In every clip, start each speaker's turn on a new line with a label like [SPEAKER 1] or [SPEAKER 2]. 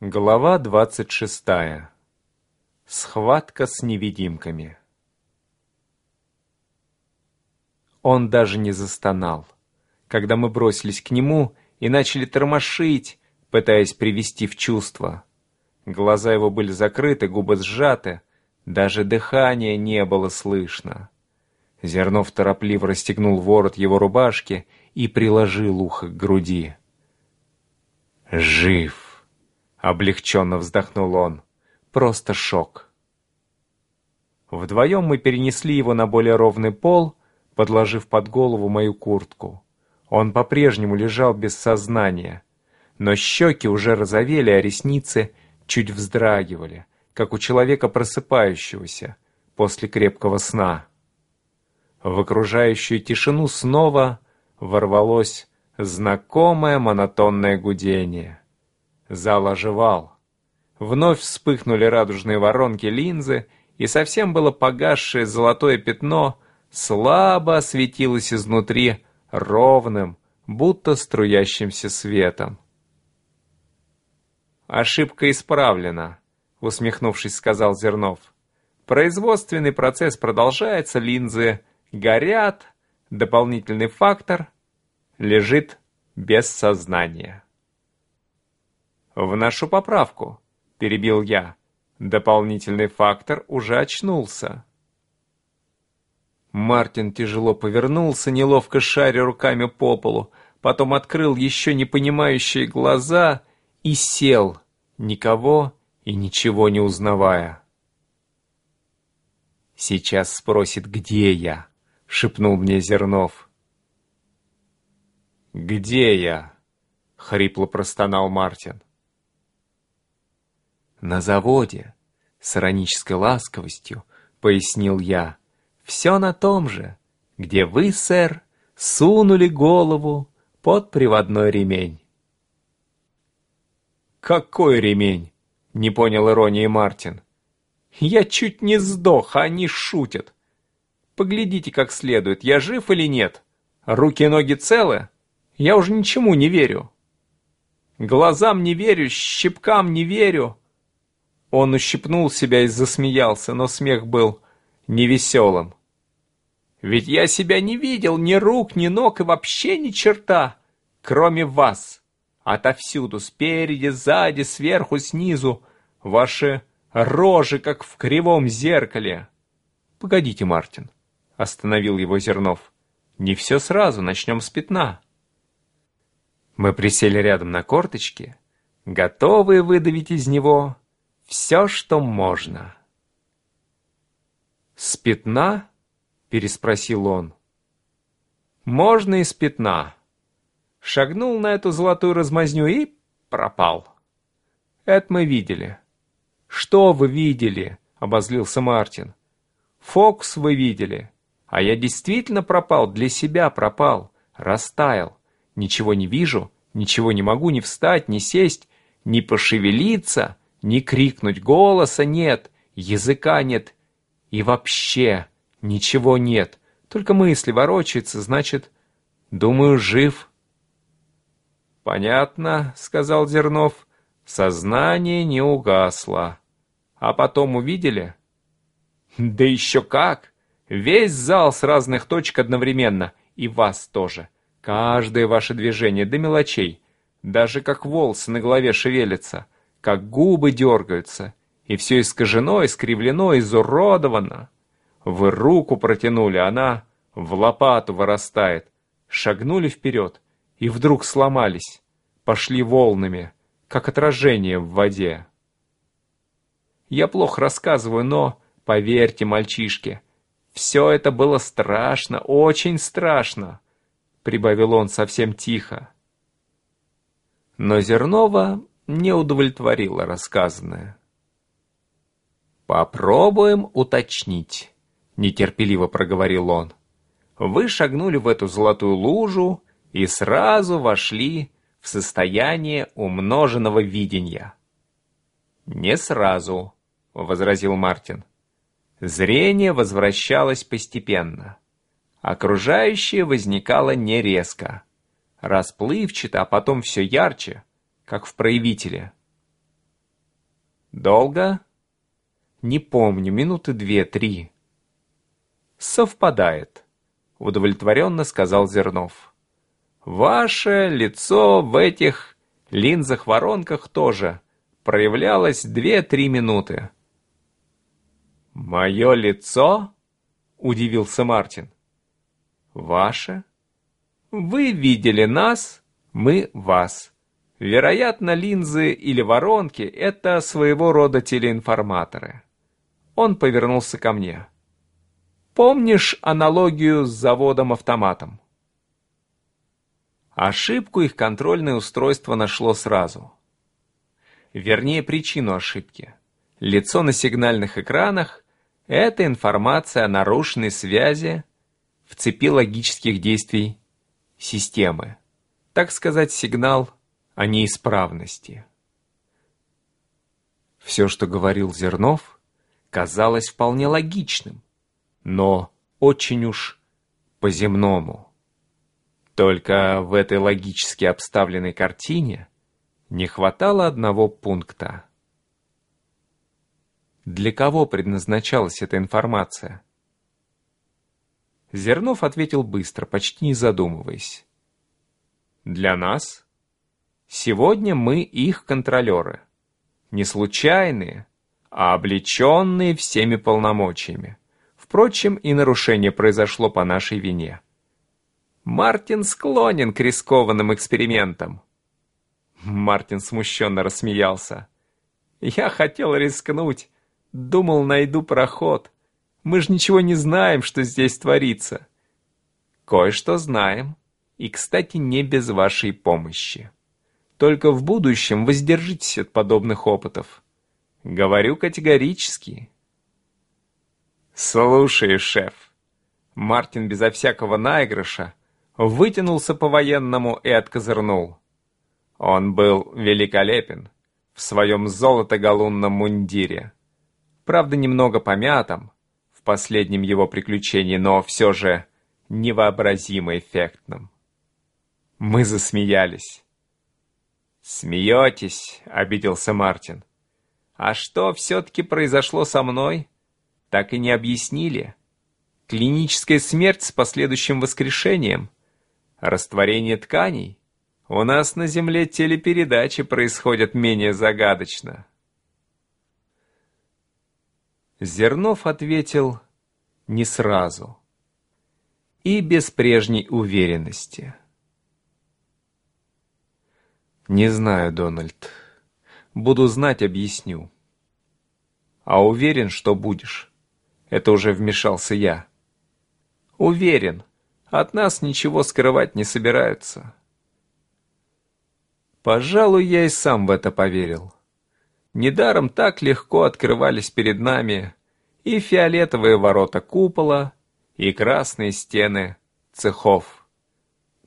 [SPEAKER 1] Глава двадцать шестая. Схватка с невидимками. Он даже не застонал, когда мы бросились к нему и начали тормошить, пытаясь привести в чувство. Глаза его были закрыты, губы сжаты, даже дыхания не было слышно. Зернов торопливо расстегнул ворот его рубашки и приложил ухо к груди. «Жив!» Облегченно вздохнул он. Просто шок. Вдвоем мы перенесли его на более ровный пол, подложив под голову мою куртку. Он по-прежнему лежал без сознания, но щеки уже розовели, а ресницы чуть вздрагивали, как у человека просыпающегося после крепкого сна. В окружающую тишину снова ворвалось знакомое монотонное гудение. Зал оживал. Вновь вспыхнули радужные воронки линзы, и совсем было погасшее золотое пятно слабо осветилось изнутри ровным, будто струящимся светом. «Ошибка исправлена», — усмехнувшись, сказал Зернов. «Производственный процесс продолжается, линзы горят, дополнительный фактор лежит без сознания». «Вношу поправку», — перебил я. Дополнительный фактор уже очнулся. Мартин тяжело повернулся, неловко шаря руками по полу, потом открыл еще не понимающие глаза и сел, никого и ничего не узнавая. «Сейчас спросит, где я?» — шепнул мне Зернов. «Где я?» — хрипло простонал Мартин. «На заводе», — с иронической ласковостью пояснил я. «Все на том же, где вы, сэр, сунули голову под приводной ремень». «Какой ремень?» — не понял иронии Мартин. «Я чуть не сдох, а они шутят. Поглядите как следует, я жив или нет? Руки и ноги целы? Я уже ничему не верю. Глазам не верю, щипкам не верю, он ущипнул себя и засмеялся, но смех был невеселым. «Ведь я себя не видел, ни рук, ни ног и вообще ни черта, кроме вас. Отовсюду, спереди, сзади, сверху, снизу, ваши рожи, как в кривом зеркале». «Погодите, Мартин», — остановил его Зернов. «Не все сразу, начнем с пятна». Мы присели рядом на корточки, готовые выдавить из него все, что можно. «С пятна?» — переспросил он. «Можно из пятна». Шагнул на эту золотую размазню и пропал. Это мы видели. «Что вы видели?» — обозлился Мартин. «Фокус вы видели. А я действительно пропал, для себя пропал, растаял. Ничего не вижу, ничего не могу ни встать, ни сесть, ни пошевелиться» Ни крикнуть голоса нет, языка нет. И вообще ничего нет. Только мысли ворочаются, значит, думаю, жив. «Понятно», — сказал Зернов. «Сознание не угасло. А потом увидели?» «Да еще как! Весь зал с разных точек одновременно. И вас тоже. Каждое ваше движение до мелочей. Даже как волосы на голове шевелятся как губы дергаются, и все искажено, искривлено, изуродовано. Вы руку протянули, она в лопату вырастает. Шагнули вперед и вдруг сломались, пошли волнами, как отражение в воде. Я плохо рассказываю, но, поверьте, мальчишки, все это было страшно, очень страшно, прибавил он совсем тихо. Но Зернова не удовлетворило рассказанное. «Попробуем уточнить», — нетерпеливо проговорил он. «Вы шагнули в эту золотую лужу и сразу вошли в состояние умноженного видения». «Не сразу», — возразил Мартин. Зрение возвращалось постепенно. Окружающее возникало не резко. Расплывчато, а потом все ярче, как в проявителе. Долго? Не помню, минуты две-три. Совпадает, удовлетворенно сказал Зернов. Ваше лицо в этих линзах-воронках тоже проявлялось две-три минуты. «Мое лицо?» — удивился Мартин. «Ваше? Вы видели нас, мы вас. Вероятно, линзы или воронки — это своего рода телеинформаторы». Он повернулся ко мне. «Помнишь аналогию с заводом-автоматом?» Ошибку их контрольное устройство нашло сразу. Вернее, причину ошибки. Лицо на сигнальных экранах — это информация о нарушенной связи в цепи логических действий системы. Так сказать, сигнал о неисправности. Все, что говорил Зернов, казалось вполне логичным, но очень уж по-земному. Только в этой логически обставленной картине не хватало одного пункта. Для кого предназначалась эта информация? Зернов ответил быстро, почти не задумываясь. Для нас? Сегодня мы их контролеры. Не случайные, а облеченные всеми полномочиями. Впрочем, и нарушение произошло по нашей вине. Мартин склонен к рискованным экспериментам. Мартин смущенно рассмеялся. Я хотел рискнуть. Думал, найду проход. Мы же ничего не знаем, что здесь творится. Кое-что знаем. И, кстати, не без вашей помощи. Только в будущем воздержитесь от подобных опытов. Говорю категорически. Слушай, шеф. Мартин безо всякого наигрыша вытянулся по-военному и откозырнул. Он был великолепен в своем золото-галунном мундире. Правда, немного помятом в последнем его приключении, но все же невообразимо эффектным. Мы засмеялись. «Смеетесь?» — обиделся Мартин. «А что все-таки произошло со мной? Так и не объяснили. Клиническая смерть с последующим воскрешением — Растворение тканей? У нас на Земле телепередачи происходят менее загадочно. Зернов ответил не сразу и без прежней уверенности. «Не знаю, Дональд. Буду знать, объясню. А уверен, что будешь. Это уже вмешался я. Уверен, от нас ничего скрывать не собираются. Пожалуй, я и сам в это поверил. Недаром так легко открывались перед нами и фиолетовые ворота купола, и красные стены цехов.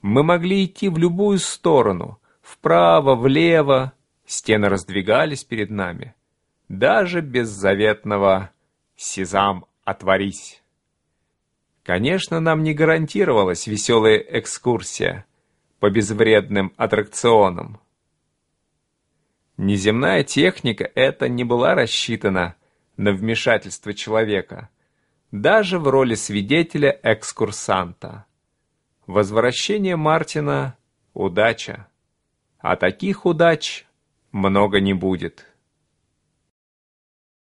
[SPEAKER 1] Мы могли идти в любую сторону, вправо, влево, стены раздвигались перед нами, даже без заветного «Сезам, отворись!». Конечно, нам не гарантировалась веселая экскурсия по безвредным аттракционам. Неземная техника эта не была рассчитана на вмешательство человека, даже в роли свидетеля-экскурсанта. Возвращение Мартина — удача, а таких удач много не будет.